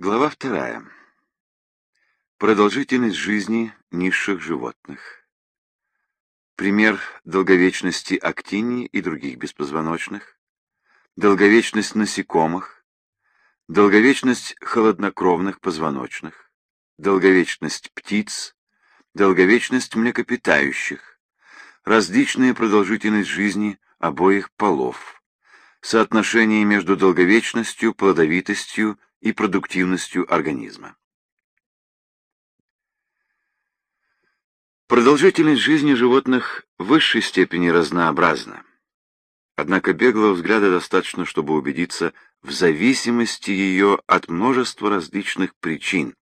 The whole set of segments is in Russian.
Глава вторая. Продолжительность жизни низших животных. Пример долговечности актиний и других беспозвоночных. Долговечность насекомых. Долговечность холоднокровных позвоночных. Долговечность птиц. Долговечность млекопитающих. Различная продолжительность жизни обоих полов. Соотношение между долговечностью, плодовитостью и продуктивностью организма. Продолжительность жизни животных в высшей степени разнообразна. Однако беглого взгляда достаточно, чтобы убедиться в зависимости ее от множества различных причин.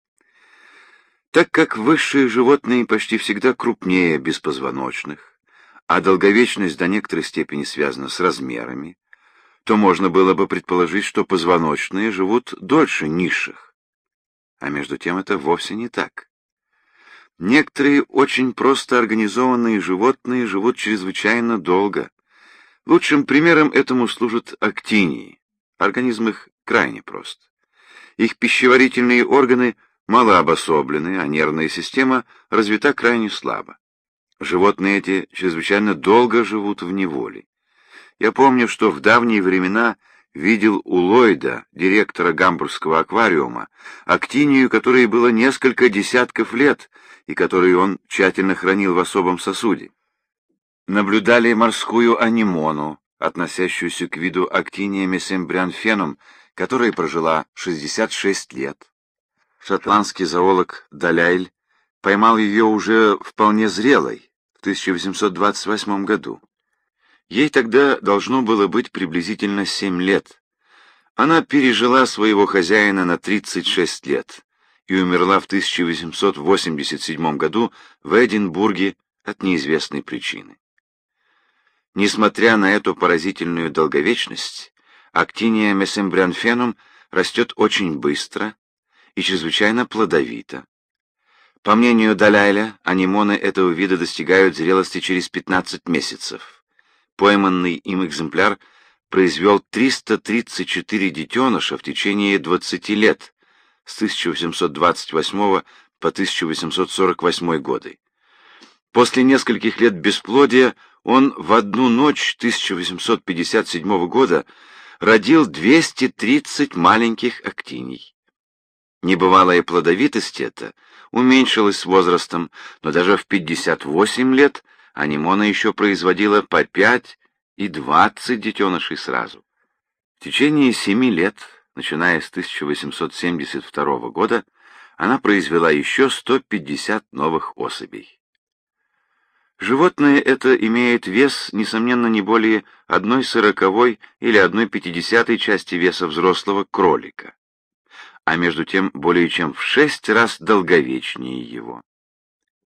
Так как высшие животные почти всегда крупнее беспозвоночных, а долговечность до некоторой степени связана с размерами, то можно было бы предположить, что позвоночные живут дольше низших. А между тем это вовсе не так. Некоторые очень просто организованные животные живут чрезвычайно долго. Лучшим примером этому служат актинии. Организм их крайне прост. Их пищеварительные органы мало обособлены, а нервная система развита крайне слабо. Животные эти чрезвычайно долго живут в неволе. Я помню, что в давние времена видел у Ллойда, директора гамбургского аквариума, актинию, которой было несколько десятков лет и которую он тщательно хранил в особом сосуде. Наблюдали морскую анимону, относящуюся к виду актиния месембрианфенум, которая прожила 66 лет. Шотландский зоолог Даляйль поймал ее уже вполне зрелой, в 1828 году. Ей тогда должно было быть приблизительно семь лет. Она пережила своего хозяина на 36 лет и умерла в 1887 году в Эдинбурге от неизвестной причины. Несмотря на эту поразительную долговечность, актиния месембрианфенум растет очень быстро и чрезвычайно плодовито. По мнению Даляйля, анимоны этого вида достигают зрелости через 15 месяцев. Пойманный им экземпляр произвел 334 детеныша в течение 20 лет, с 1828 по 1848 годы. После нескольких лет бесплодия он в одну ночь 1857 года родил 230 маленьких актиний. Небывалая плодовитость эта уменьшилась с возрастом, но даже в 58 лет Анимона еще производила по пять и двадцать детенышей сразу. В течение семи лет, начиная с 1872 года, она произвела еще 150 новых особей. Животное это имеет вес, несомненно, не более одной сороковой или одной пятидесятой части веса взрослого кролика, а между тем более чем в шесть раз долговечнее его.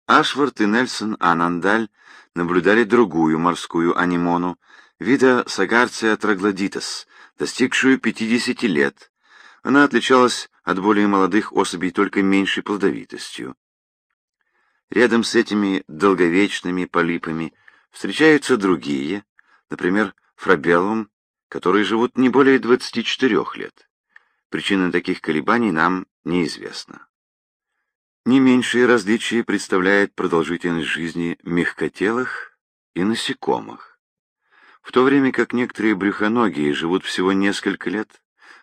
Ашвард и Нельсон Анандаль наблюдали другую морскую анимону, вида Сагарция троглодитас, достигшую 50 лет. Она отличалась от более молодых особей только меньшей плодовитостью. Рядом с этими долговечными полипами встречаются другие, например, фрабеллум, которые живут не более 24 лет. Причина таких колебаний нам неизвестна. Не меньшие различия представляет продолжительность жизни мягкотелых и насекомых. В то время как некоторые брюхоногие живут всего несколько лет,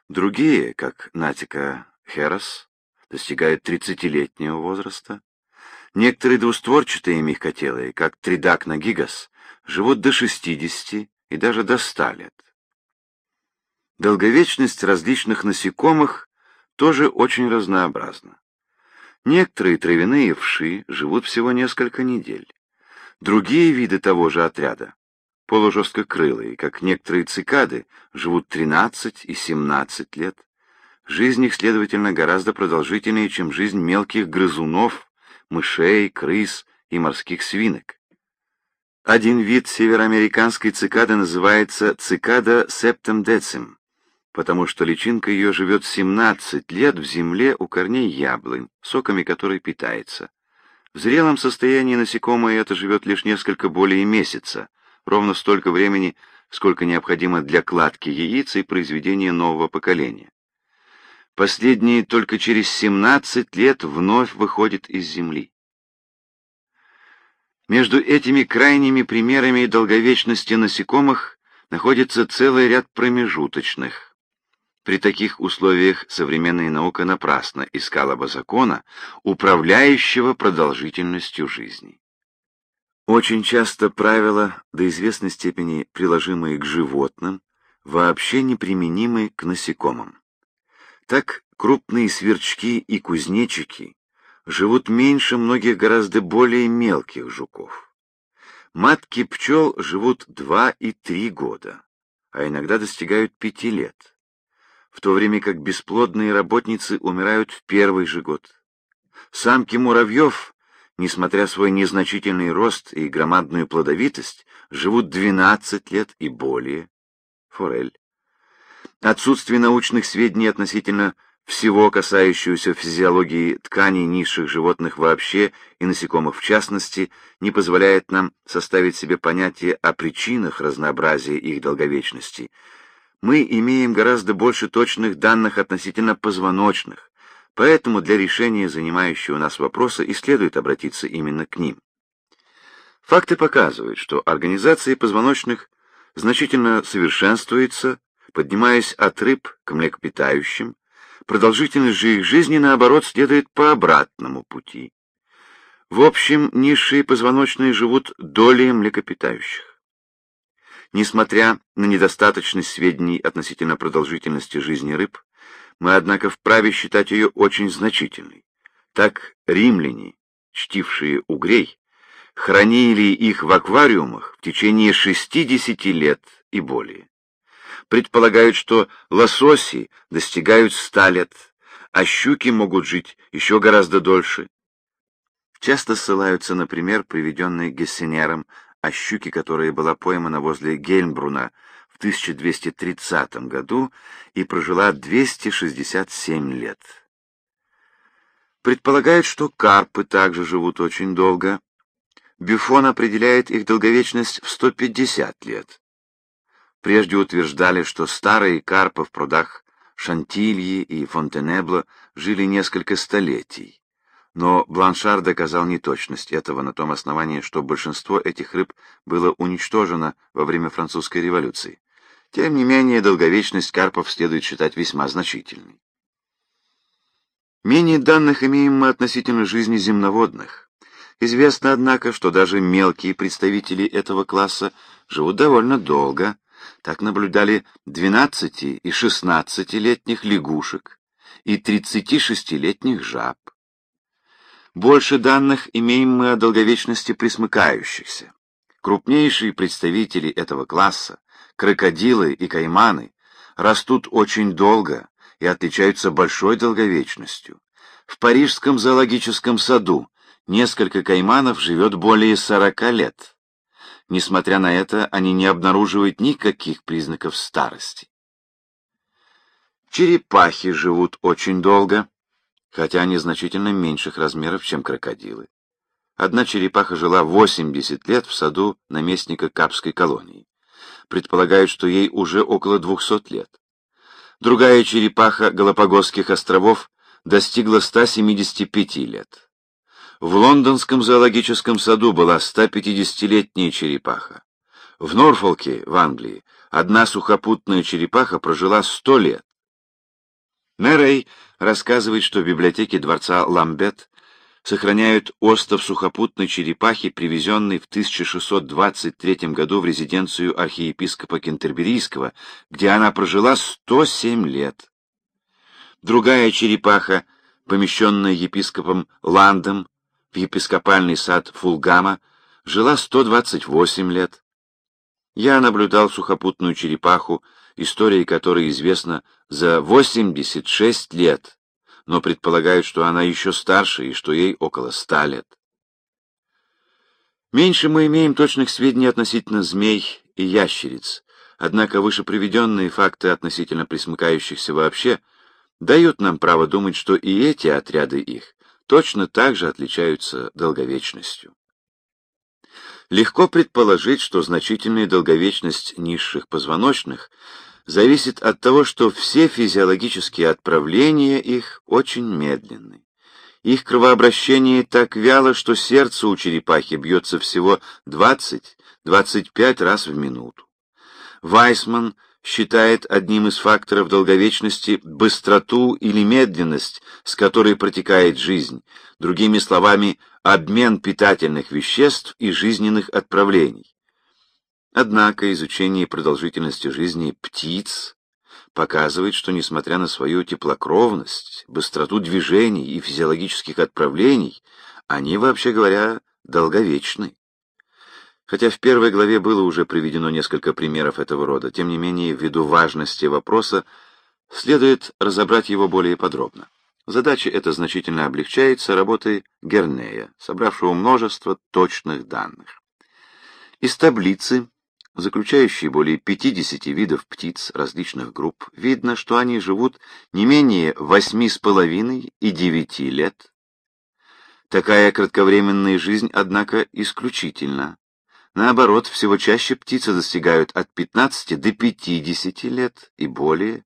другие, как Натика Херос, достигают 30-летнего возраста. Некоторые двустворчатые мягкотелые, как Тридакна гигас, живут до 60 и даже до 100 лет. Долговечность различных насекомых тоже очень разнообразна. Некоторые травяные вши живут всего несколько недель. Другие виды того же отряда, полужесткокрылые, как некоторые цикады, живут 13 и 17 лет. Жизнь их, следовательно, гораздо продолжительнее, чем жизнь мелких грызунов, мышей, крыс и морских свинок. Один вид североамериканской цикады называется цикада септемдецим, потому что личинка ее живет 17 лет в земле у корней яблонь, соками которой питается. В зрелом состоянии насекомое это живет лишь несколько более месяца, ровно столько времени, сколько необходимо для кладки яиц и произведения нового поколения. Последний только через 17 лет вновь выходит из земли. Между этими крайними примерами долговечности насекомых находится целый ряд промежуточных. При таких условиях современная наука напрасно искала бы закона, управляющего продолжительностью жизни. Очень часто правила, до известной степени приложимые к животным, вообще неприменимы к насекомым. Так крупные сверчки и кузнечики живут меньше многих гораздо более мелких жуков. Матки пчел живут два и три года, а иногда достигают пяти лет, в то время как бесплодные работницы умирают в первый же год. Самки муравьев, несмотря свой незначительный рост и громадную плодовитость, живут 12 лет и более. Форель. Отсутствие научных сведений относительно всего касающегося физиологии тканей низших животных вообще и насекомых в частности, не позволяет нам составить себе понятие о причинах разнообразия их долговечности. Мы имеем гораздо больше точных данных относительно позвоночных, поэтому для решения занимающего нас вопроса и следует обратиться именно к ним. Факты показывают, что организация позвоночных значительно совершенствуется, поднимаясь от рыб к млекопитающим, продолжительность же их жизни, наоборот, следует по обратному пути. В общем, низшие позвоночные живут долей млекопитающих. Несмотря на недостаточность сведений относительно продолжительности жизни рыб, мы, однако, вправе считать ее очень значительной. Так римляне, чтившие угрей, хранили их в аквариумах в течение 60 лет и более. Предполагают, что лососи достигают 100 лет, а щуки могут жить еще гораздо дольше. Часто ссылаются, например, приведенные Гессенером о щуке, которая была поймана возле Гельмбруна в 1230 году и прожила 267 лет. Предполагают, что карпы также живут очень долго, Бюфон определяет их долговечность в 150 лет. Прежде утверждали, что старые карпы в прудах Шантильи и Фонтенебло жили несколько столетий. Но Бланшар доказал неточность этого на том основании, что большинство этих рыб было уничтожено во время французской революции. Тем не менее, долговечность карпов следует считать весьма значительной. Менее данных имеем мы относительно жизни земноводных. Известно, однако, что даже мелкие представители этого класса живут довольно долго. Так наблюдали 12- и 16-летних лягушек и 36-летних жаб. Больше данных имеем мы о долговечности присмыкающихся. Крупнейшие представители этого класса, крокодилы и кайманы, растут очень долго и отличаются большой долговечностью. В Парижском зоологическом саду несколько кайманов живет более 40 лет. Несмотря на это, они не обнаруживают никаких признаков старости. Черепахи живут очень долго, хотя они значительно меньших размеров, чем крокодилы. Одна черепаха жила 80 лет в саду наместника Капской колонии. Предполагают, что ей уже около 200 лет. Другая черепаха Галапагосских островов достигла 175 лет. В лондонском зоологическом саду была 150-летняя черепаха. В Норфолке, в Англии, одна сухопутная черепаха прожила 100 лет. Нерей рассказывает, что в библиотеке дворца Ламбет сохраняют остов сухопутной черепахи, привезенной в 1623 году в резиденцию архиепископа Кентерберийского, где она прожила 107 лет. Другая черепаха, помещенная епископом Ландом, в епископальный сад Фулгама, жила 128 лет. Я наблюдал сухопутную черепаху, история которой известна за 86 лет, но предполагают, что она еще старше и что ей около 100 лет. Меньше мы имеем точных сведений относительно змей и ящериц, однако выше приведенные факты относительно присмыкающихся вообще дают нам право думать, что и эти отряды их точно так же отличаются долговечностью. Легко предположить, что значительная долговечность низших позвоночных зависит от того, что все физиологические отправления их очень медленны. Их кровообращение так вяло, что сердце у черепахи бьется всего 20-25 раз в минуту. Вайсман считает одним из факторов долговечности быстроту или медленность, с которой протекает жизнь, другими словами, обмен питательных веществ и жизненных отправлений. Однако изучение продолжительности жизни птиц показывает, что, несмотря на свою теплокровность, быстроту движений и физиологических отправлений, они, вообще говоря, долговечны. Хотя в первой главе было уже приведено несколько примеров этого рода, тем не менее, ввиду важности вопроса, следует разобрать его более подробно. Задача эта значительно облегчается работой Гернея, собравшего множество точных данных. Из таблицы заключающей более 50 видов птиц различных групп, видно, что они живут не менее 8,5 и 9 лет. Такая кратковременная жизнь, однако, исключительна. Наоборот, всего чаще птицы достигают от 15 до 50 лет и более.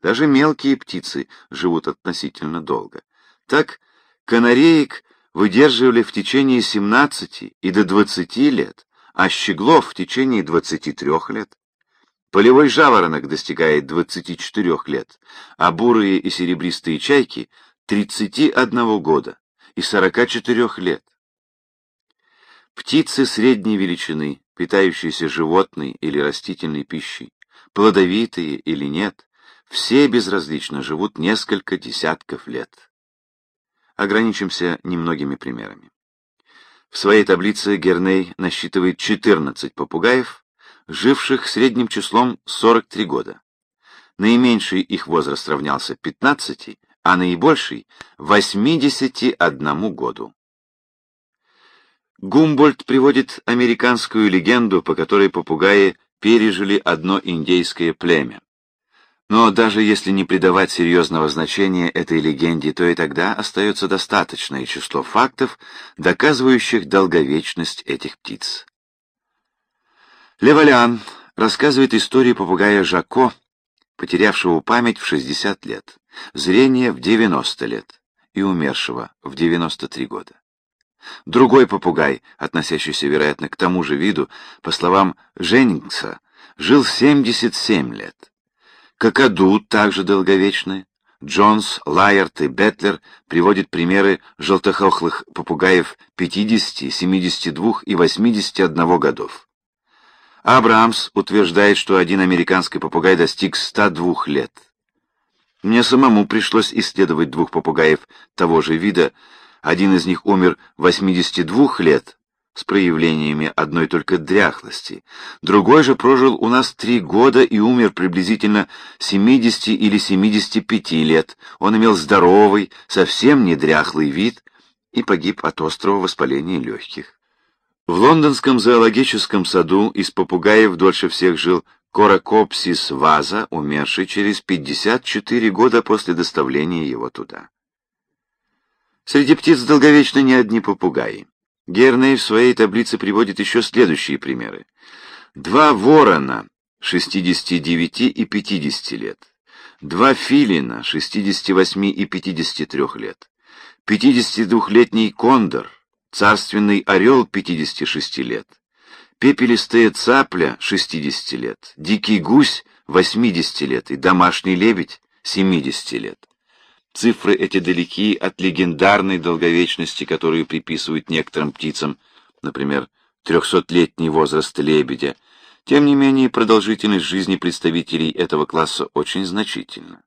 Даже мелкие птицы живут относительно долго. Так, канареек выдерживали в течение 17 и до 20 лет, а щеглов в течение 23 лет. Полевой жаворонок достигает 24 лет, а бурые и серебристые чайки — 31 года и 44 лет. Птицы средней величины, питающиеся животной или растительной пищей, плодовитые или нет, все безразлично живут несколько десятков лет. Ограничимся немногими примерами. В своей таблице Герней насчитывает 14 попугаев, живших средним числом 43 года. Наименьший их возраст равнялся 15, а наибольший — 81 году. Гумбольд приводит американскую легенду, по которой попугаи пережили одно индейское племя. Но даже если не придавать серьезного значения этой легенде, то и тогда остается достаточное число фактов, доказывающих долговечность этих птиц. Левалян рассказывает историю попугая Жако, потерявшего память в 60 лет, зрение в 90 лет и умершего в 93 года. Другой попугай, относящийся, вероятно, к тому же виду, по словам Женнингса, жил 77 лет. Какаду также долговечны. Джонс, Лайерт и Бетлер приводят примеры желтохохлых попугаев 50, 72 и 81 годов. Абрамс утверждает, что один американский попугай достиг 102 лет. Мне самому пришлось исследовать двух попугаев того же вида. Один из них умер 82 лет, с проявлениями одной только дряхлости. Другой же прожил у нас три года и умер приблизительно 70 или 75 лет. Он имел здоровый, совсем не дряхлый вид и погиб от острого воспаления легких. В лондонском зоологическом саду из попугаев дольше всех жил Коракопсис ваза, умерший через 54 года после доставления его туда. Среди птиц долговечны не одни попугаи. Герней в своей таблице приводит еще следующие примеры. Два ворона 69 и 50 лет, два филина 68 и 53 лет, 52-летний кондор, царственный орел 56 лет, пепелистая цапля 60 лет, дикий гусь 80 лет. И домашний лебедь 70 лет. Цифры эти далеки от легендарной долговечности, которую приписывают некоторым птицам, например, трехсотлетний возраст лебедя. Тем не менее, продолжительность жизни представителей этого класса очень значительна.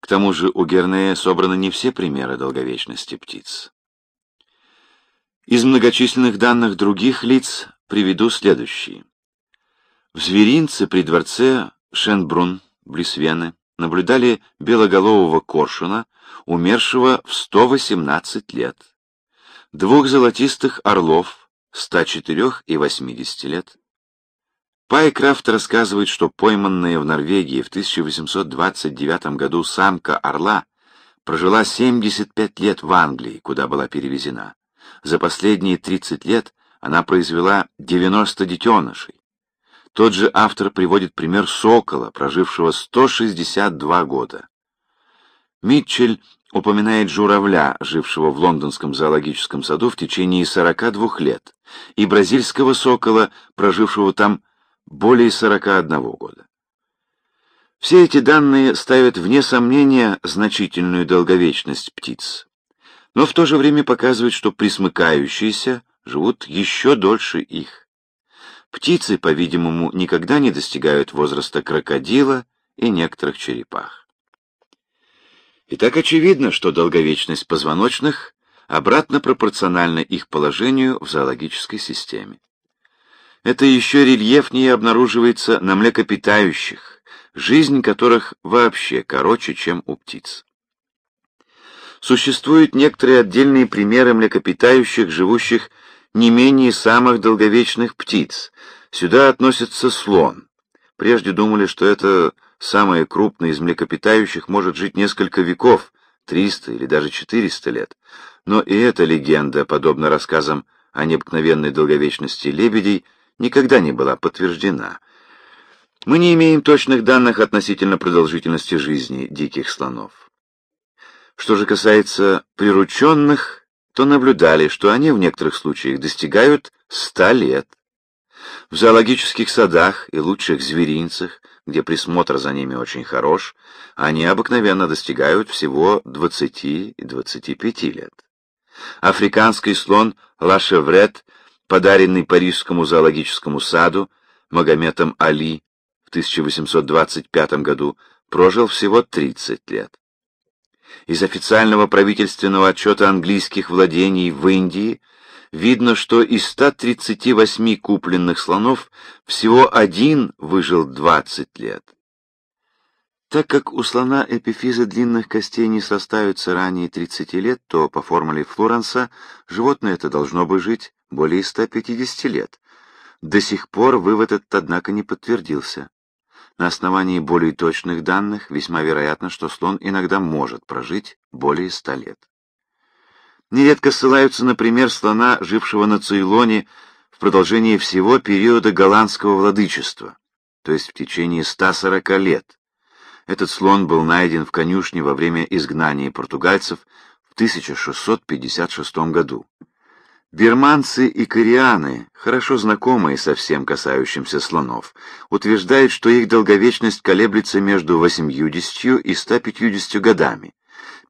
К тому же у Гернея собраны не все примеры долговечности птиц. Из многочисленных данных других лиц приведу следующие. В зверинце при дворце Шенбрун, близ Вены, наблюдали белоголового коршуна, умершего в 118 лет, двух золотистых орлов 104 и 80 лет. Пайкрафт рассказывает, что пойманная в Норвегии в 1829 году самка орла прожила 75 лет в Англии, куда была перевезена. За последние 30 лет она произвела 90 детенышей. Тот же автор приводит пример сокола, прожившего 162 года. Митчель упоминает журавля, жившего в лондонском зоологическом саду в течение 42 лет, и бразильского сокола, прожившего там более 41 года. Все эти данные ставят вне сомнения значительную долговечность птиц, но в то же время показывают, что присмыкающиеся живут еще дольше их. Птицы, по-видимому, никогда не достигают возраста крокодила и некоторых черепах. И так очевидно, что долговечность позвоночных обратно пропорциональна их положению в зоологической системе. Это еще рельефнее обнаруживается на млекопитающих, жизнь которых вообще короче, чем у птиц. Существуют некоторые отдельные примеры млекопитающих, живущих не менее самых долговечных птиц. Сюда относится слон. Прежде думали, что это самое крупное из млекопитающих может жить несколько веков, 300 или даже 400 лет. Но и эта легенда, подобно рассказам о необыкновенной долговечности лебедей, никогда не была подтверждена. Мы не имеем точных данных относительно продолжительности жизни диких слонов. Что же касается прирученных, то наблюдали, что они в некоторых случаях достигают 100 лет. В зоологических садах и лучших зверинцах, где присмотр за ними очень хорош, они обыкновенно достигают всего 20 и 25 лет. Африканский слон Лашеврет, подаренный Парижскому зоологическому саду Магометом Али в 1825 году, прожил всего 30 лет. Из официального правительственного отчета английских владений в Индии видно, что из 138 купленных слонов всего один выжил 20 лет. Так как у слона эпифизы длинных костей не составятся ранее 30 лет, то по формуле Флоренса животное это должно бы жить более 150 лет. До сих пор вывод этот, однако, не подтвердился. На основании более точных данных весьма вероятно, что слон иногда может прожить более ста лет. Нередко ссылаются на пример слона, жившего на Цейлоне в продолжении всего периода голландского владычества, то есть в течение 140 лет. Этот слон был найден в конюшне во время изгнания португальцев в 1656 году. Берманцы и корианы, хорошо знакомые со всем касающимся слонов, утверждают, что их долговечность колеблется между 80 и 150 годами.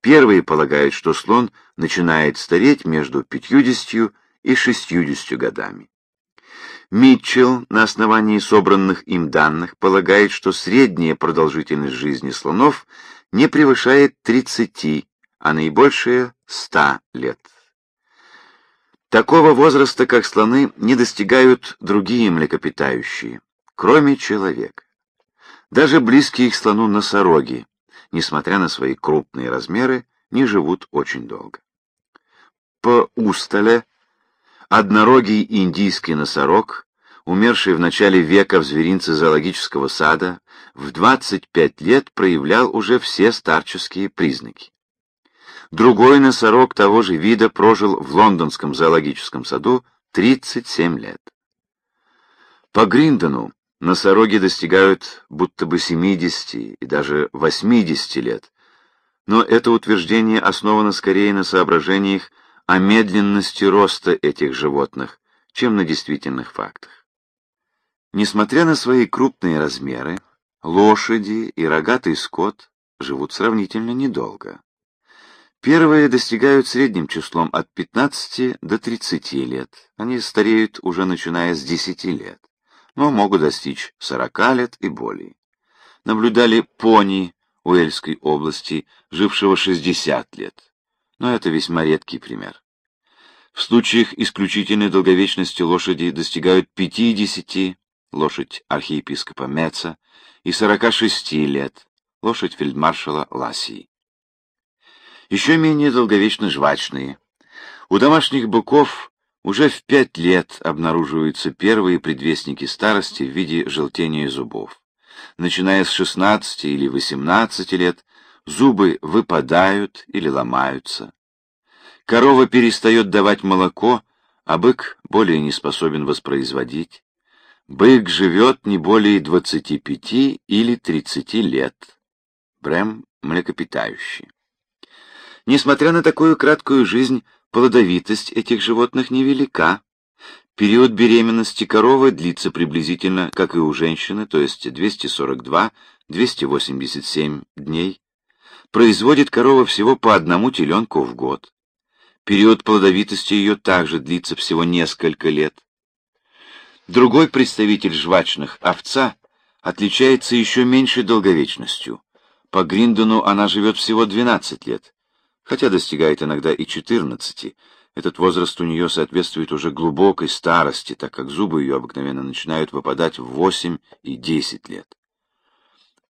Первые полагают, что слон начинает стареть между 50 и 60 годами. Митчелл на основании собранных им данных полагает, что средняя продолжительность жизни слонов не превышает 30, а наибольшая – 100 лет. Такого возраста, как слоны, не достигают другие млекопитающие, кроме человека. Даже близкие к слону носороги, несмотря на свои крупные размеры, не живут очень долго. По Устале однорогий индийский носорог, умерший в начале века в зверинце зоологического сада, в 25 лет проявлял уже все старческие признаки. Другой носорог того же вида прожил в лондонском зоологическом саду 37 лет. По Гриндону носороги достигают будто бы 70 и даже 80 лет, но это утверждение основано скорее на соображениях о медленности роста этих животных, чем на действительных фактах. Несмотря на свои крупные размеры, лошади и рогатый скот живут сравнительно недолго. Первые достигают средним числом от 15 до 30 лет. Они стареют уже начиная с 10 лет, но могут достичь 40 лет и более. Наблюдали пони Уэльской области, жившего 60 лет, но это весьма редкий пример. В случаях исключительной долговечности лошади достигают 50, лошадь архиепископа Меца, и 46 лет, лошадь фельдмаршала Лассии еще менее долговечно жвачные. У домашних быков уже в пять лет обнаруживаются первые предвестники старости в виде желтения зубов. Начиная с 16 или 18 лет зубы выпадают или ломаются. Корова перестает давать молоко, а бык более не способен воспроизводить. Бык живет не более 25 или 30 лет. Брэм млекопитающий. Несмотря на такую краткую жизнь, плодовитость этих животных невелика. Период беременности коровы длится приблизительно, как и у женщины, то есть 242-287 дней. Производит корова всего по одному теленку в год. Период плодовитости ее также длится всего несколько лет. Другой представитель жвачных, овца, отличается еще меньшей долговечностью. По Гриндону она живет всего 12 лет, хотя достигает иногда и 14. Этот возраст у нее соответствует уже глубокой старости, так как зубы ее обыкновенно начинают выпадать в 8 и 10 лет.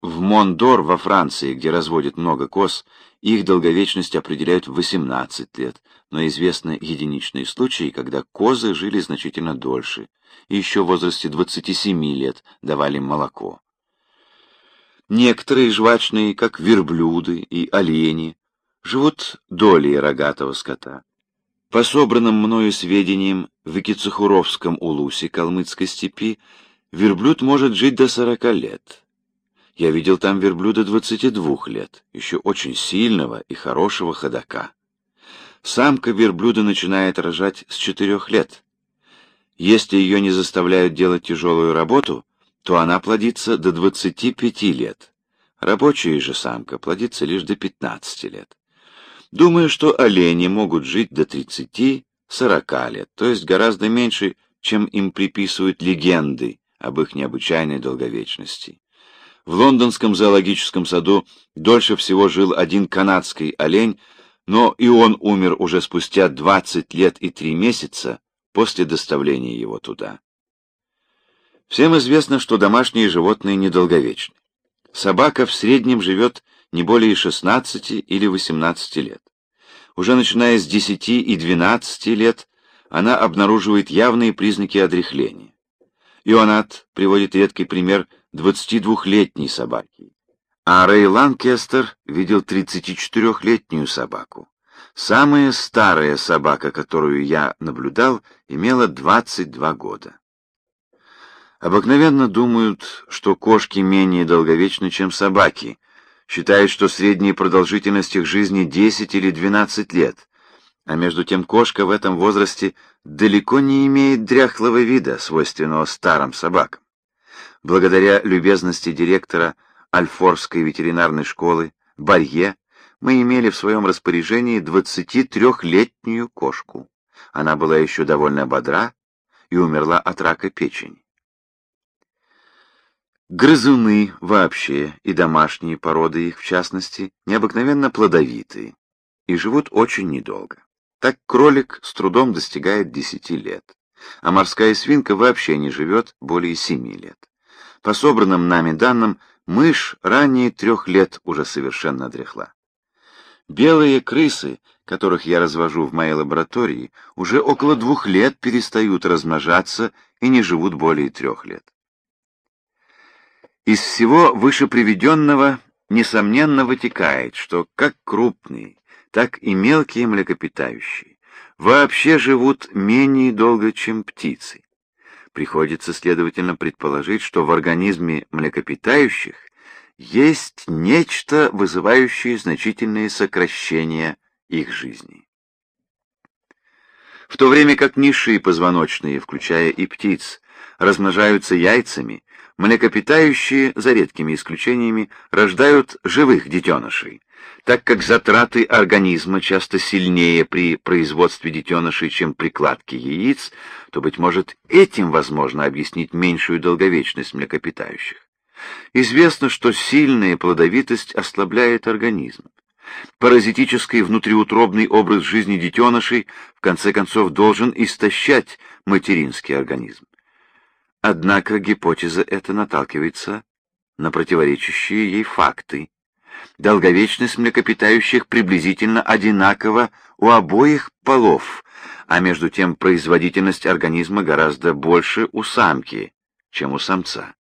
В Мондор во Франции, где разводят много коз, их долговечность определяют в 18 лет, но известны единичные случаи, когда козы жили значительно дольше, и еще в возрасте 27 лет давали молоко. Некоторые жвачные, как верблюды и олени, живут долей рогатого скота. По собранным мною сведениям, в Кицехуровском улусе Калмыцкой степи верблюд может жить до 40 лет. Я видел там верблюда 22 лет, еще очень сильного и хорошего ходока. Самка верблюда начинает рожать с 4 лет. Если ее не заставляют делать тяжелую работу, то она плодится до 25 лет. Рабочая же самка плодится лишь до 15 лет. Думаю, что олени могут жить до 30-40 лет, то есть гораздо меньше, чем им приписывают легенды об их необычайной долговечности. В лондонском зоологическом саду дольше всего жил один канадский олень, но и он умер уже спустя 20 лет и 3 месяца после доставления его туда. Всем известно, что домашние животные недолговечны. Собака в среднем живет не более 16 или 18 лет. Уже начиная с 10 и 12 лет она обнаруживает явные признаки одряхления. Ионат приводит редкий пример 22-летней собаки. А Рэй Ланкестер видел 34-летнюю собаку. Самая старая собака, которую я наблюдал, имела 22 года. Обыкновенно думают, что кошки менее долговечны, чем собаки. Считают, что средняя продолжительность их жизни 10 или 12 лет. А между тем кошка в этом возрасте далеко не имеет дряхлого вида, свойственного старым собакам. Благодаря любезности директора Альфорской ветеринарной школы Барье мы имели в своем распоряжении 23-летнюю кошку. Она была еще довольно бодра и умерла от рака печени. Грызуны вообще и домашние породы их, в частности, необыкновенно плодовитые и живут очень недолго. Так кролик с трудом достигает 10 лет, а морская свинка вообще не живет более 7 лет. По собранным нами данным, мышь ранее трех лет уже совершенно дряхла. Белые крысы, которых я развожу в моей лаборатории, уже около двух лет перестают размножаться и не живут более трех лет. Из всего вышеприведенного несомненно вытекает, что как крупные, так и мелкие млекопитающие вообще живут менее долго, чем птицы. Приходится, следовательно, предположить, что в организме млекопитающих есть нечто, вызывающее значительные сокращения их жизни. В то время как низшие позвоночные, включая и птиц, размножаются яйцами, млекопитающие, за редкими исключениями, рождают живых детенышей, так как затраты организма часто сильнее при производстве детенышей, чем при кладке яиц, то, быть может, этим возможно объяснить меньшую долговечность млекопитающих. Известно, что сильная плодовитость ослабляет организм. Паразитический внутриутробный образ жизни детенышей в конце концов должен истощать материнский организм. Однако гипотеза эта наталкивается на противоречащие ей факты. Долговечность млекопитающих приблизительно одинакова у обоих полов, а между тем производительность организма гораздо больше у самки, чем у самца.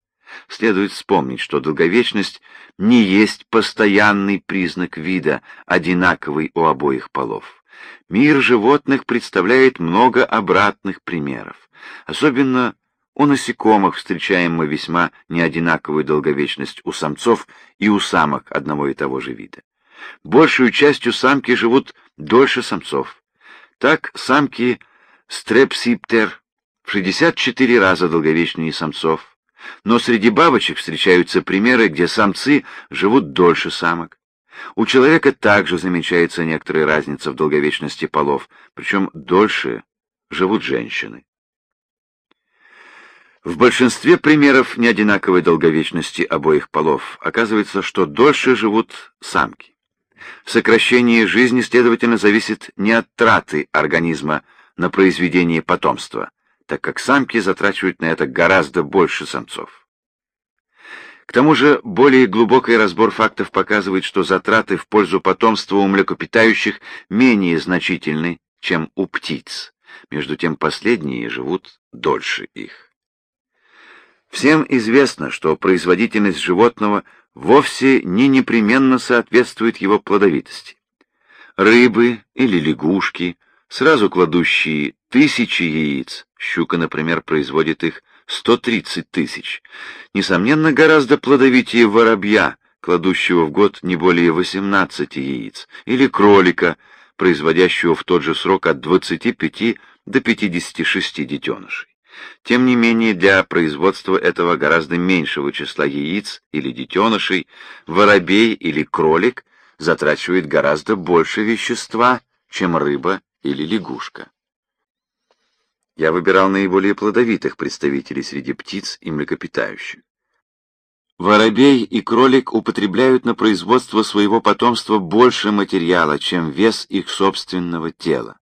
Следует вспомнить, что долговечность не есть постоянный признак вида, одинаковый у обоих полов. Мир животных представляет много обратных примеров. Особенно У насекомых встречаем мы весьма неодинаковую долговечность у самцов и у самок одного и того же вида. Большую частью самки живут дольше самцов. Так самки стрепсиптер в 64 раза долговечнее самцов. Но среди бабочек встречаются примеры, где самцы живут дольше самок. У человека также замечается некоторая разница в долговечности полов, причем дольше живут женщины. В большинстве примеров неодинаковой долговечности обоих полов оказывается, что дольше живут самки. Сокращение жизни, следовательно, зависит не от траты организма на произведение потомства, так как самки затрачивают на это гораздо больше самцов. К тому же более глубокий разбор фактов показывает, что затраты в пользу потомства у млекопитающих менее значительны, чем у птиц. Между тем последние живут дольше их. Всем известно, что производительность животного вовсе не непременно соответствует его плодовитости. Рыбы или лягушки, сразу кладущие тысячи яиц, щука, например, производит их 130 тысяч, несомненно, гораздо плодовитее воробья, кладущего в год не более 18 яиц, или кролика, производящего в тот же срок от 25 до 56 детенышей. Тем не менее, для производства этого гораздо меньшего числа яиц или детенышей воробей или кролик затрачивает гораздо больше вещества, чем рыба или лягушка. Я выбирал наиболее плодовитых представителей среди птиц и млекопитающих. Воробей и кролик употребляют на производство своего потомства больше материала, чем вес их собственного тела.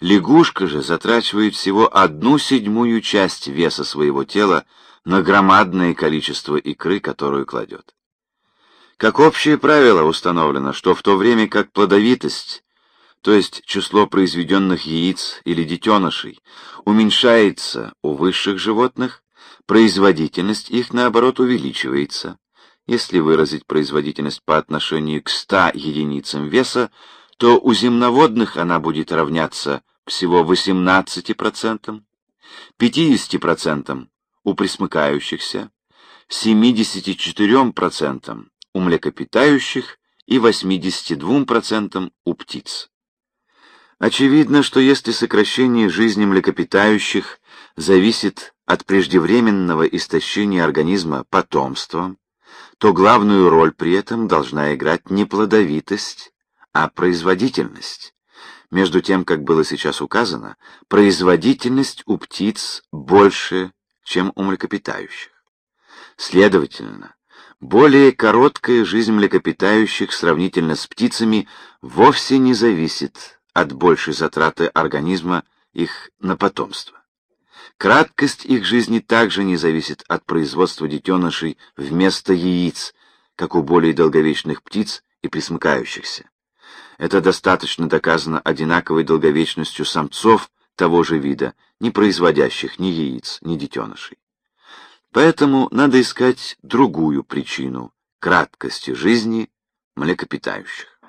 Лягушка же затрачивает всего одну седьмую часть веса своего тела на громадное количество икры, которую кладет. Как общее правило установлено, что в то время как плодовитость, то есть число произведенных яиц или детенышей, уменьшается у высших животных, производительность их, наоборот, увеличивается. Если выразить производительность по отношению к 100 единицам веса, то у земноводных она будет равняться всего 18%, 50% у присмыкающихся, 74% у млекопитающих и 82% у птиц. Очевидно, что если сокращение жизни млекопитающих зависит от преждевременного истощения организма потомством, то главную роль при этом должна играть не плодовитость, а производительность. Между тем, как было сейчас указано, производительность у птиц больше, чем у млекопитающих. Следовательно, более короткая жизнь млекопитающих сравнительно с птицами вовсе не зависит от большей затраты организма их на потомство. Краткость их жизни также не зависит от производства детенышей вместо яиц, как у более долговечных птиц и присмыкающихся. Это достаточно доказано одинаковой долговечностью самцов того же вида, не производящих ни яиц, ни детенышей. Поэтому надо искать другую причину краткости жизни млекопитающих.